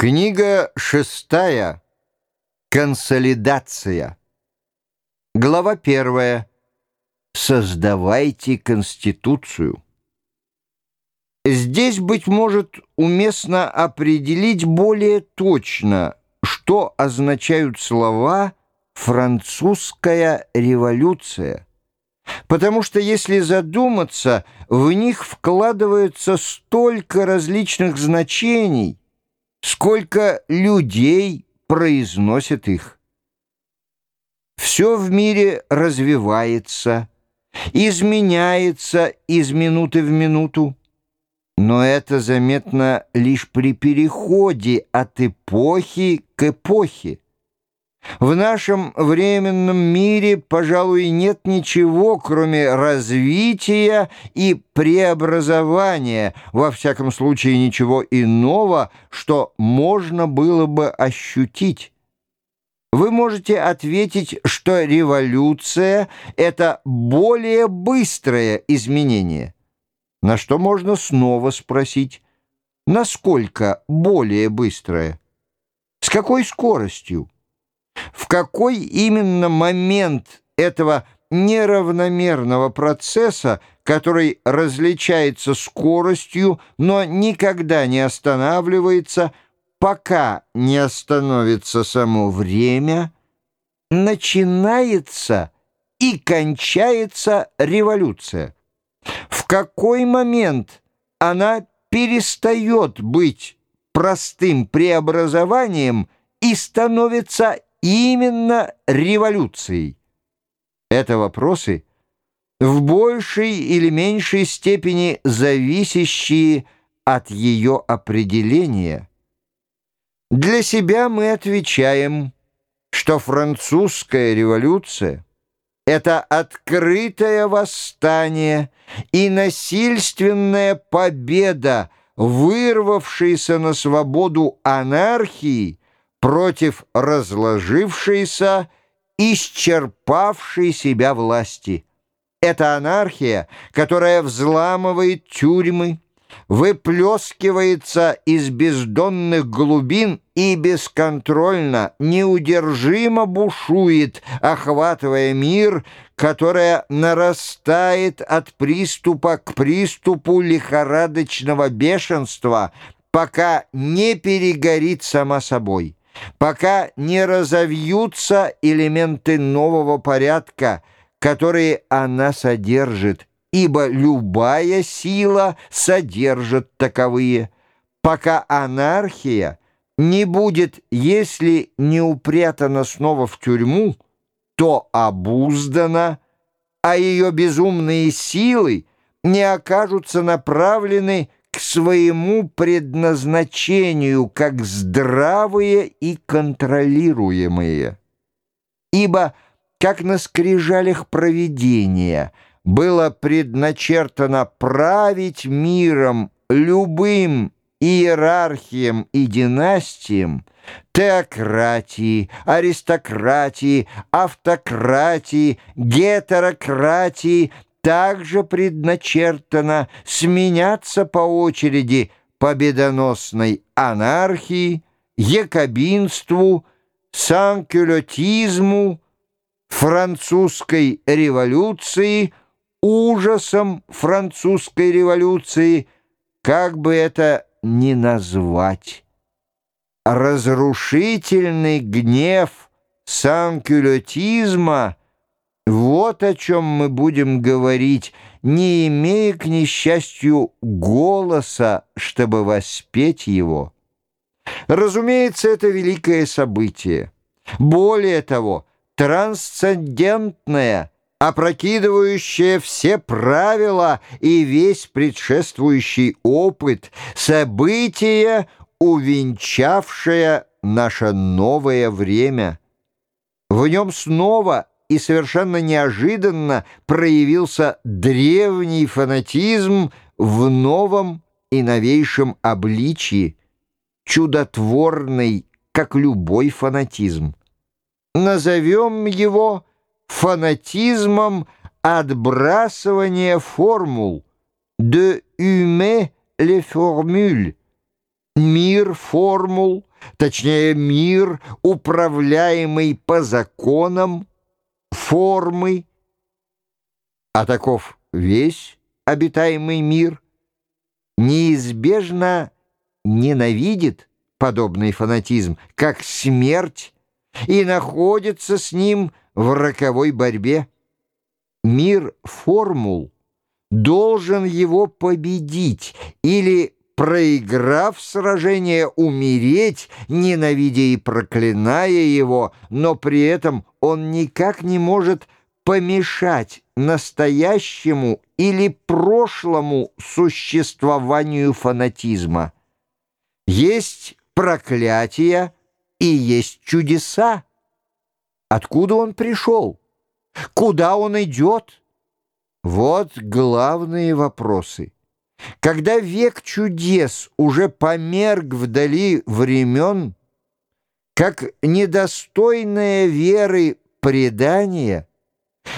Книга шестая. Консолидация. Глава первая. Создавайте Конституцию. Здесь, быть может, уместно определить более точно, что означают слова «французская революция». Потому что, если задуматься, в них вкладывается столько различных значений, сколько людей произносят их. Все в мире развивается, изменяется из минуты в минуту, но это заметно лишь при переходе от эпохи к эпохе. В нашем временном мире, пожалуй, нет ничего, кроме развития и преобразования, во всяком случае ничего иного, что можно было бы ощутить. Вы можете ответить, что революция — это более быстрое изменение. На что можно снова спросить, насколько более быстрое? С какой скоростью? В какой именно момент этого неравномерного процесса, который различается скоростью, но никогда не останавливается, пока не остановится само время, начинается и кончается революция. В какой момент она перестает быть простым преобразованием и становится именно революцией? Это вопросы, в большей или меньшей степени зависящие от ее определения. Для себя мы отвечаем, что французская революция — это открытое восстание и насильственная победа, вырвавшейся на свободу анархии, против разложившейся, исчерпавшей себя власти. Это анархия, которая взламывает тюрьмы, выплескивается из бездонных глубин и бесконтрольно, неудержимо бушует, охватывая мир, которая нарастает от приступа к приступу лихорадочного бешенства, пока не перегорит сама собой пока не разовьются элементы нового порядка, которые она содержит, ибо любая сила содержит таковые, пока анархия не будет, если не упрятана снова в тюрьму, то обуздана, а ее безумные силы не окажутся направлены к своему предназначению как здравые и контролируемые. Ибо, как на скрижалях провидения, было предначертано править миром любым иерархиям и династиям, теократии, аристократии, автократии, гетерократии – также предначертано сменяться по очереди победоносной анархии, якобинству, санкюлетизму, французской революции, ужасом французской революции, как бы это ни назвать. Разрушительный гнев санкюлетизма — вот о чем мы будем говорить, не имея, к несчастью, голоса, чтобы воспеть его. Разумеется, это великое событие. Более того, трансцендентное, опрокидывающее все правила и весь предшествующий опыт, событие, увенчавшее наше новое время. В нем снова и совершенно неожиданно проявился древний фанатизм в новом и новейшем обличии, чудотворный, как любой фанатизм. Назовем его фанатизмом отбрасывания формул, de humer les formules, мир формул — точнее мир, управляемый по законам, формы, а таков весь обитаемый мир, неизбежно ненавидит подобный фанатизм, как смерть, и находится с ним в роковой борьбе. Мир формул должен его победить или проиграв сражение, умереть, ненавидя и проклиная его, но при этом он никак не может помешать настоящему или прошлому существованию фанатизма. Есть проклятия и есть чудеса. Откуда он пришел? Куда он идет? Вот главные вопросы. Когда век чудес уже померк вдали времен, как недостойная веры предания,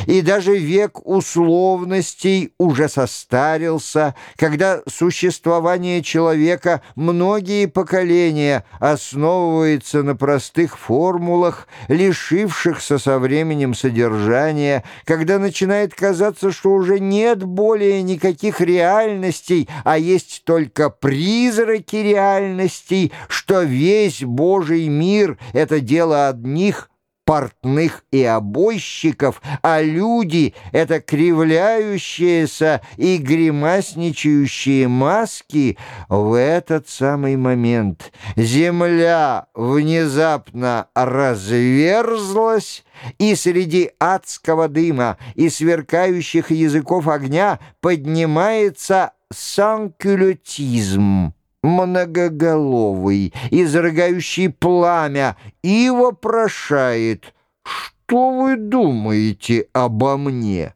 и даже век условностей уже состарился, когда существование человека многие поколения основывается на простых формулах, лишившихся со временем содержания, когда начинает казаться, что уже нет более никаких реальностей, а есть только призраки реальностей, что весь Божий мир — это дело одних, портных и обойщиков, а люди — это кривляющиеся и гримасничающие маски, в этот самый момент земля внезапно разверзлась, и среди адского дыма и сверкающих языков огня поднимается санкюлетизм многоголовый, изрыгающий пламя, и вопрошает «Что вы думаете обо мне?»